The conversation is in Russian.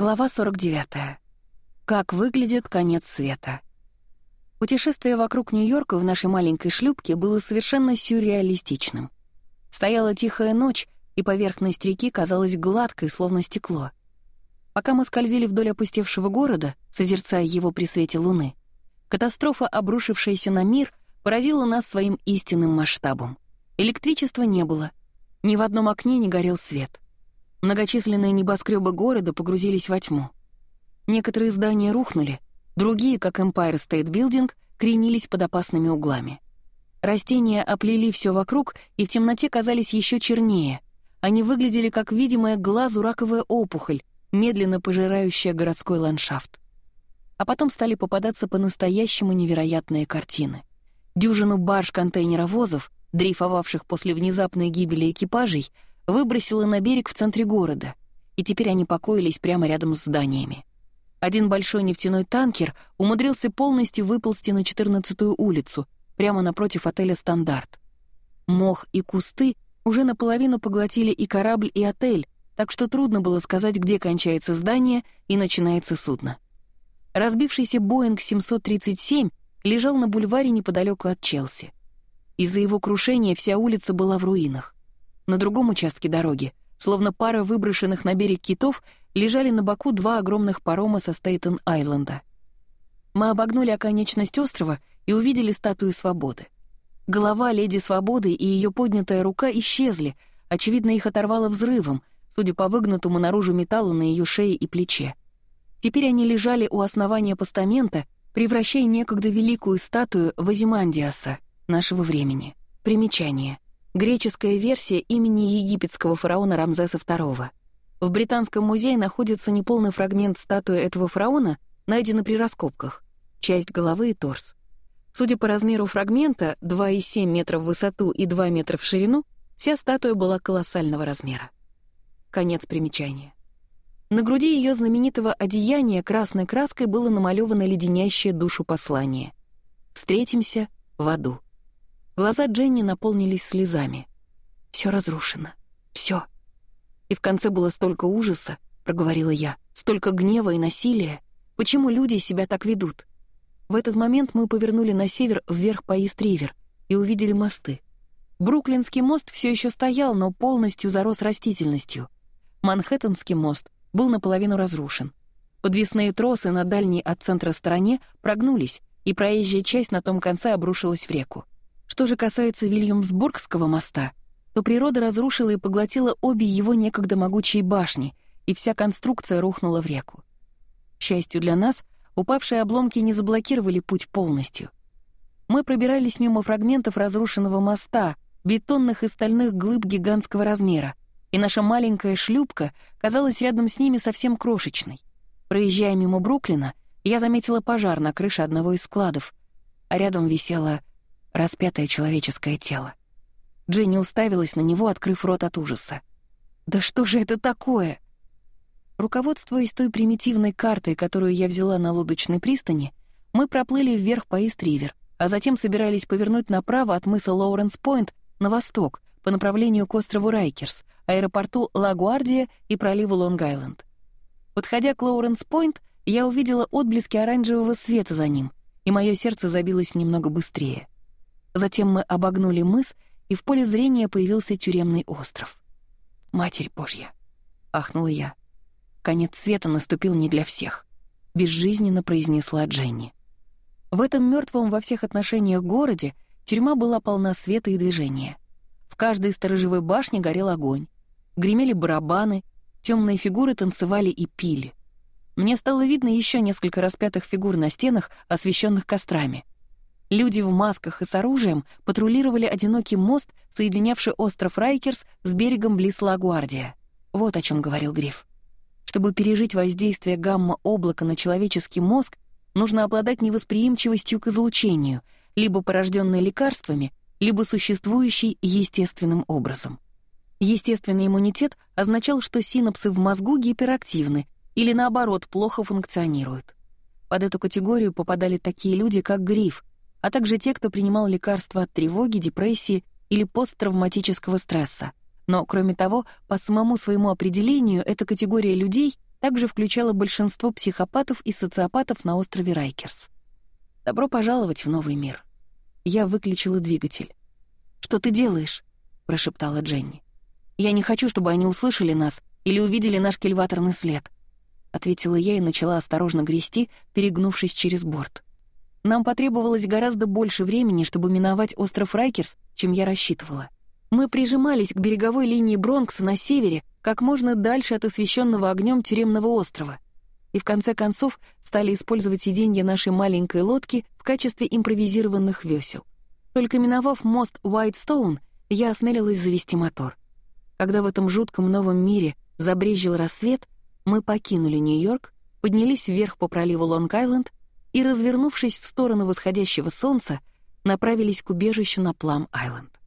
Глава 49. Как выглядит конец света. Путешествие вокруг Нью-Йорка в нашей маленькой шлюпке было совершенно сюрреалистичным. Стояла тихая ночь, и поверхность реки казалась гладкой, словно стекло. Пока мы скользили вдоль опустевшего города, созерцая его при свете луны, катастрофа, обрушившаяся на мир, поразила нас своим истинным масштабом. Электричества не было, ни в одном окне не горел свет — Многочисленные небоскребы города погрузились во тьму. Некоторые здания рухнули, другие, как Empire State Building, кренились под опасными углами. Растения оплели все вокруг и в темноте казались еще чернее. Они выглядели как видимая глазу раковая опухоль, медленно пожирающая городской ландшафт. А потом стали попадаться по-настоящему невероятные картины. Дюжину барж контейнеровозов, дрейфовавших после внезапной гибели экипажей — выбросило на берег в центре города, и теперь они покоились прямо рядом с зданиями. Один большой нефтяной танкер умудрился полностью выползти на 14-ю улицу, прямо напротив отеля «Стандарт». Мох и кусты уже наполовину поглотили и корабль, и отель, так что трудно было сказать, где кончается здание и начинается судно. Разбившийся «Боинг 737» лежал на бульваре неподалеку от Челси. Из-за его крушения вся улица была в руинах. На другом участке дороги, словно пара выброшенных на берег китов, лежали на боку два огромных парома со Стейтен-Айленда. Мы обогнули оконечность острова и увидели статую свободы. Голова леди свободы и ее поднятая рука исчезли, очевидно, их оторвало взрывом, судя по выгнутому наружу металлу на ее шее и плече. Теперь они лежали у основания постамента, превращая некогда великую статую в Азимандиаса нашего времени. Примечание — Греческая версия имени египетского фараона Рамзеса II. В Британском музее находится неполный фрагмент статуи этого фараона, найденный при раскопках, часть головы и торс. Судя по размеру фрагмента, 2,7 метра в высоту и 2 метра в ширину, вся статуя была колоссального размера. Конец примечания. На груди ее знаменитого одеяния красной краской было намалевано леденящее душу послание. «Встретимся в аду». Глаза Дженни наполнились слезами. Все разрушено. Все. И в конце было столько ужаса, проговорила я, столько гнева и насилия. Почему люди себя так ведут? В этот момент мы повернули на север вверх по Истривер и увидели мосты. Бруклинский мост все еще стоял, но полностью зарос растительностью. Манхэттенский мост был наполовину разрушен. Подвесные тросы на дальней от центра стороне прогнулись, и проезжая часть на том конце обрушилась в реку. Что же касается Вильямсбургского моста, то природа разрушила и поглотила обе его некогда могучие башни, и вся конструкция рухнула в реку. К счастью для нас, упавшие обломки не заблокировали путь полностью. Мы пробирались мимо фрагментов разрушенного моста, бетонных и стальных глыб гигантского размера, и наша маленькая шлюпка казалась рядом с ними совсем крошечной. Проезжая мимо Бруклина, я заметила пожар на крыше одного из складов, а рядом висела распятое человеческое тело. Дженни уставилась на него, открыв рот от ужаса. «Да что же это такое?» Руководствуясь той примитивной картой, которую я взяла на лодочной пристани, мы проплыли вверх по Ист-Ривер, а затем собирались повернуть направо от мыса Лоуренс-Пойнт на восток, по направлению к острову Райкерс, аэропорту Лагуардия и проливу Лонг-Айленд. Подходя к Лоуренс-Пойнт, я увидела отблески оранжевого света за ним, и мое сердце забилось немного быстрее. Затем мы обогнули мыс, и в поле зрения появился тюремный остров. «Матерь Божья!» — ахнула я. «Конец света наступил не для всех», — безжизненно произнесла Дженни. В этом мертвом во всех отношениях городе тюрьма была полна света и движения. В каждой сторожевой башне горел огонь. Гремели барабаны, темные фигуры танцевали и пили. Мне стало видно еще несколько распятых фигур на стенах, освещенных кострами — Люди в масках и с оружием патрулировали одинокий мост, соединявший остров Райкерс с берегом близ Лагуардия. Вот о чем говорил Гриф. Чтобы пережить воздействие гамма-облака на человеческий мозг, нужно обладать невосприимчивостью к излучению, либо порожденной лекарствами, либо существующей естественным образом. Естественный иммунитет означал, что синапсы в мозгу гиперактивны или, наоборот, плохо функционируют. Под эту категорию попадали такие люди, как Гриф, а также те, кто принимал лекарства от тревоги, депрессии или посттравматического стресса. Но, кроме того, по самому своему определению эта категория людей также включала большинство психопатов и социопатов на острове Райкерс. «Добро пожаловать в новый мир». Я выключила двигатель. «Что ты делаешь?» — прошептала Дженни. «Я не хочу, чтобы они услышали нас или увидели наш кельваторный след», — ответила я и начала осторожно грести, перегнувшись через борт. Нам потребовалось гораздо больше времени, чтобы миновать остров Райкерс, чем я рассчитывала. Мы прижимались к береговой линии Бронкса на севере, как можно дальше от освещенного огнем тюремного острова. И в конце концов стали использовать сиденья нашей маленькой лодки в качестве импровизированных весел. Только миновав мост Уайтстоун, я осмелилась завести мотор. Когда в этом жутком новом мире забрежил рассвет, мы покинули Нью-Йорк, поднялись вверх по проливу Лонг-Айленд и, развернувшись в сторону восходящего солнца, направились к убежищу на Плам-Айленд.